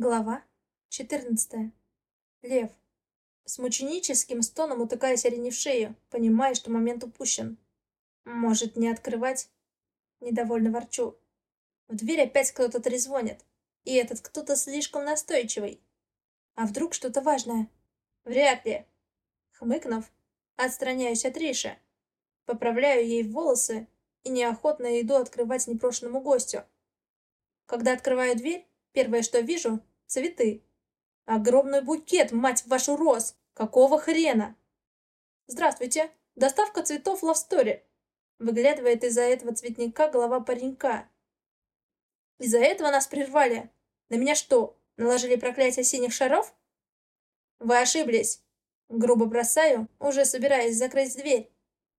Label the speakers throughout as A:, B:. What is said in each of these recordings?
A: Глава 14. Лев. С мученическим стоном утыкаясь Арине в шею, понимая, что момент упущен. Может, не открывать? Недовольно ворчу. В дверь опять кто-то трезвонит. И этот кто-то слишком настойчивый. А вдруг что-то важное? Вряд ли. Хмыкнув, отстраняюсь от Риши. Поправляю ей волосы и неохотно иду открывать непрошенному гостю. Когда открываю дверь, Первое, что вижу — цветы. Огромный букет, мать вашу, роз! Какого хрена? Здравствуйте, доставка цветов Story. Выглядывает из-за этого цветника голова паренька. Из-за этого нас прервали. На меня что, наложили проклятие синих шаров? Вы ошиблись. Грубо бросаю, уже собираясь закрыть дверь.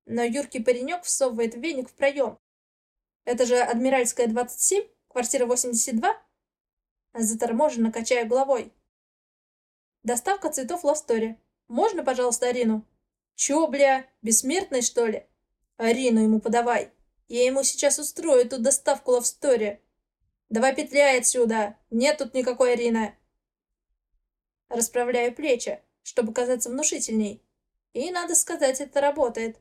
A: Но юркий паренек всовывает веник в проем. Это же Адмиральская, 27, квартира 82? Заторможенно качаю головой. Доставка цветов Ластори. Можно, пожалуйста, Арину? Чё, бля, бессмертный, что ли? Арину ему подавай. Я ему сейчас устрою эту доставку Лавстори. Давай петляй отсюда. Нет тут никакой Арины. Расправляю плечи, чтобы казаться внушительней. И, надо сказать, это работает.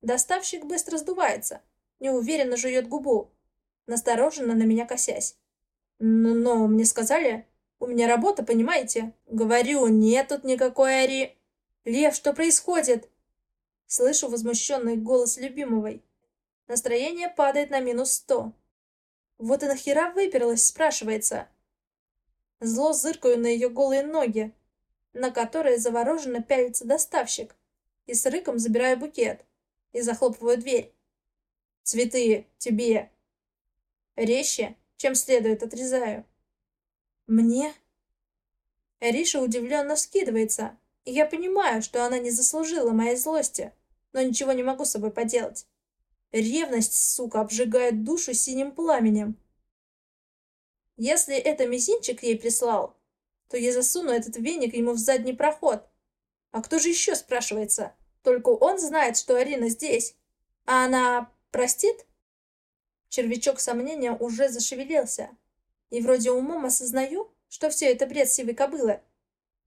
A: Доставщик быстро сдувается. Неуверенно жует губу. Настороженно на меня косясь. «Ну, но мне сказали, у меня работа, понимаете? Говорю, нет тут никакой Ари...» «Лев, что происходит?» Слышу возмущенный голос любимовой. Настроение падает на минус сто. Вот и нахера выперлась, спрашивается. Зло зыркаю на ее голые ноги, на которые завороженно пялится доставщик, и с рыком забираю букет и захлопываю дверь. «Цветы, тебе!» Резче, чем следует, отрезаю. Мне? Риша удивленно скидывается, и я понимаю, что она не заслужила моей злости, но ничего не могу с собой поделать. Ревность, сука, обжигает душу синим пламенем. Если это мизинчик ей прислал, то я засуну этот веник ему в задний проход. А кто же еще, спрашивается? Только он знает, что Арина здесь. А она простит? Червячок сомнения уже зашевелился. И вроде умом осознаю, что все это бред сивой кобылы.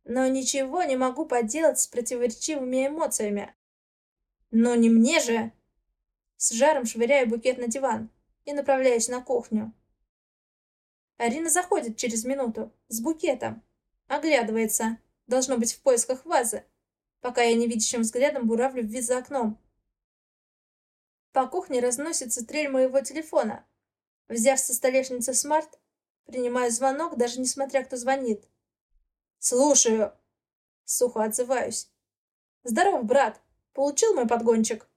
A: Но ничего не могу поделать с противоречивыми эмоциями. Но не мне же! С жаром швыряю букет на диван и направляюсь на кухню. Арина заходит через минуту с букетом. Оглядывается, должно быть в поисках вазы, пока я невидящим взглядом буравлю вид за окном. По кухне разносится трель моего телефона. Взяв со столешницы смарт, принимаю звонок, даже несмотря кто звонит. «Слушаю!» Сухо отзываюсь. «Здоров, брат! Получил мой подгончик?»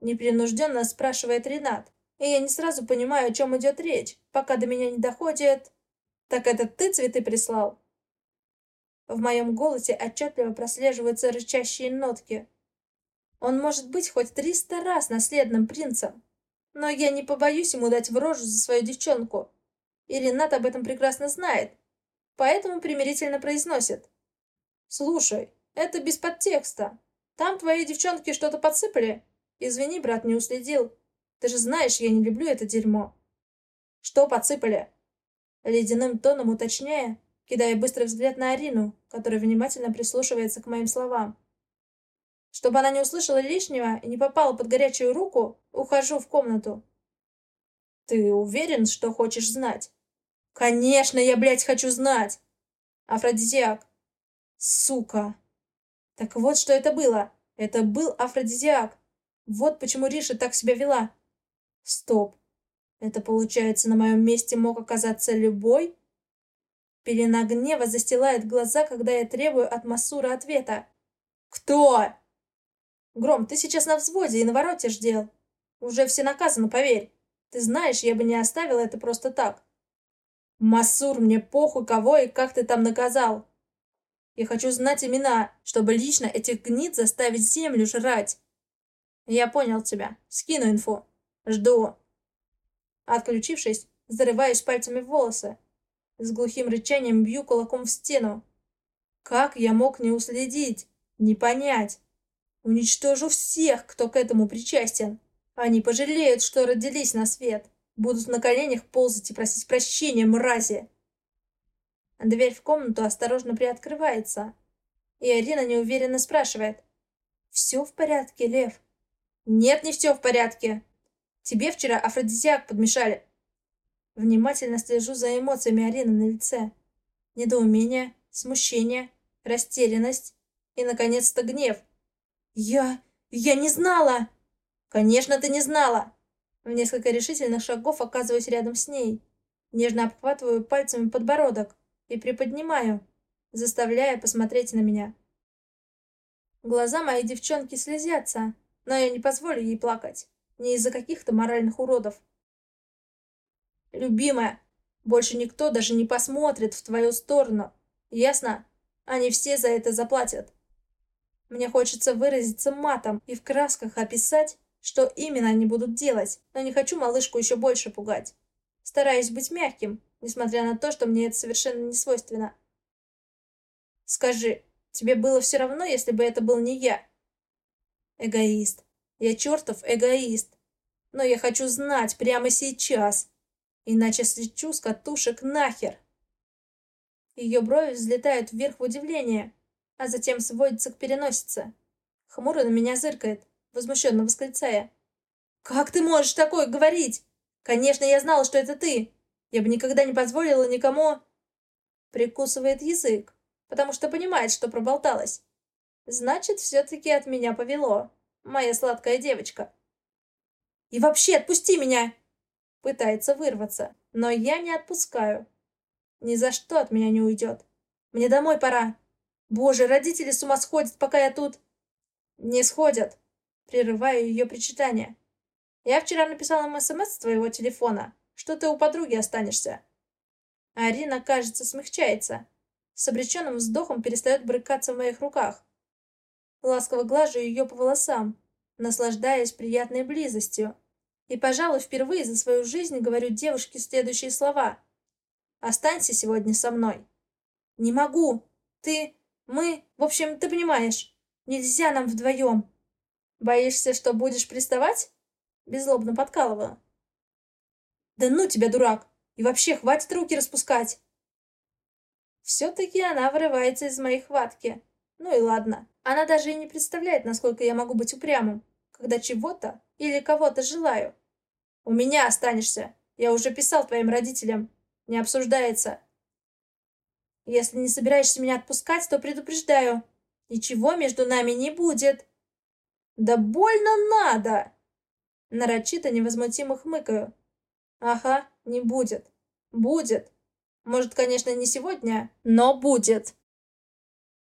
A: Непринужденно спрашивает Ренат, и я не сразу понимаю, о чем идет речь, пока до меня не доходит. «Так это ты цветы прислал?» В моем голосе отчетливо прослеживаются рычащие нотки. Он может быть хоть триста раз наследным принцем. Но я не побоюсь ему дать в рожу за свою девчонку. И Ренат об этом прекрасно знает. Поэтому примирительно произносит. «Слушай, это без подтекста. Там твои девчонки что-то подсыпали? Извини, брат, не уследил. Ты же знаешь, я не люблю это дерьмо». «Что подсыпали?» Ледяным тоном уточняя, кидая быстрый взгляд на Арину, которая внимательно прислушивается к моим словам. Чтобы она не услышала лишнего и не попала под горячую руку, ухожу в комнату. Ты уверен, что хочешь знать? Конечно, я, блядь, хочу знать. Афродизиак. Сука. Так вот, что это было. Это был афродизиак. Вот почему Риша так себя вела. Стоп. Это, получается, на моем месте мог оказаться любой? Пелена гнева застилает глаза, когда я требую от Масура ответа. «Кто?» Гром, ты сейчас на взводе и на вороте ждел. Уже все наказаны, поверь. Ты знаешь, я бы не оставила это просто так. Масур, мне похуй, кого и как ты там наказал. Я хочу знать имена, чтобы лично этих гнид заставить землю жрать. Я понял тебя. Скину инфу. Жду. Отключившись, зарываюсь пальцами в волосы. С глухим рычанием бью кулаком в стену. Как я мог не уследить, не понять? Уничтожу всех, кто к этому причастен. Они пожалеют, что родились на свет. Будут на коленях ползать и просить прощения, мрази. Дверь в комнату осторожно приоткрывается. И Арина неуверенно спрашивает. «Все в порядке, Лев?» «Нет, не все в порядке. Тебе вчера афродизиак подмешали». Внимательно слежу за эмоциями Арины на лице. Недоумение, смущение, растерянность и, наконец-то, гнев. «Я... я не знала!» «Конечно, ты не знала!» В несколько решительных шагов оказываюсь рядом с ней. Нежно обхватываю пальцами подбородок и приподнимаю, заставляя посмотреть на меня. Глаза моей девчонки слезятся, но я не позволю ей плакать. Не из-за каких-то моральных уродов. Любимая, больше никто даже не посмотрит в твою сторону. Ясно? Они все за это заплатят. Мне хочется выразиться матом и в красках описать, что именно они будут делать, но не хочу малышку еще больше пугать. Стараюсь быть мягким, несмотря на то, что мне это совершенно не свойственно. Скажи, тебе было все равно, если бы это был не я? Эгоист. Я чертов эгоист. Но я хочу знать прямо сейчас. Иначе слечу с катушек нахер. Ее брови взлетают вверх в удивление, а затем сводятся к переносице. Хмуро на меня зыркает, возмущенно восклицая. «Как ты можешь такое говорить? Конечно, я знала, что это ты. Я бы никогда не позволила никому...» Прикусывает язык, потому что понимает, что проболталась. Значит, все-таки от меня повело. Моя сладкая девочка. «И вообще, отпусти меня!» Пытается вырваться, но я не отпускаю. Ни за что от меня не уйдет. Мне домой пора. Боже, родители с ума сходят, пока я тут... Не сходят. Прерываю ее причитание. Я вчера написала им смс с твоего телефона, что ты у подруги останешься. Арина, кажется, смягчается. С обреченным вздохом перестает брыкаться в моих руках. Ласково глажу ее по волосам, наслаждаясь приятной близостью. И, пожалуй, впервые за свою жизнь говорю девушке следующие слова. «Останься сегодня со мной». «Не могу. Ты... Мы... В общем, ты понимаешь. Нельзя нам вдвоем». «Боишься, что будешь приставать?» Безлобно подкалываю. «Да ну тебя, дурак! И вообще, хватит руки распускать!» Все-таки она вырывается из моей хватки. Ну и ладно. Она даже и не представляет, насколько я могу быть упрямым когда чего-то или кого-то желаю. У меня останешься. Я уже писал твоим родителям. Не обсуждается. Если не собираешься меня отпускать, то предупреждаю. Ничего между нами не будет. Да больно надо! Нарочито невозмутимо хмыкаю. Ага, не будет. Будет. Может, конечно, не сегодня, но будет.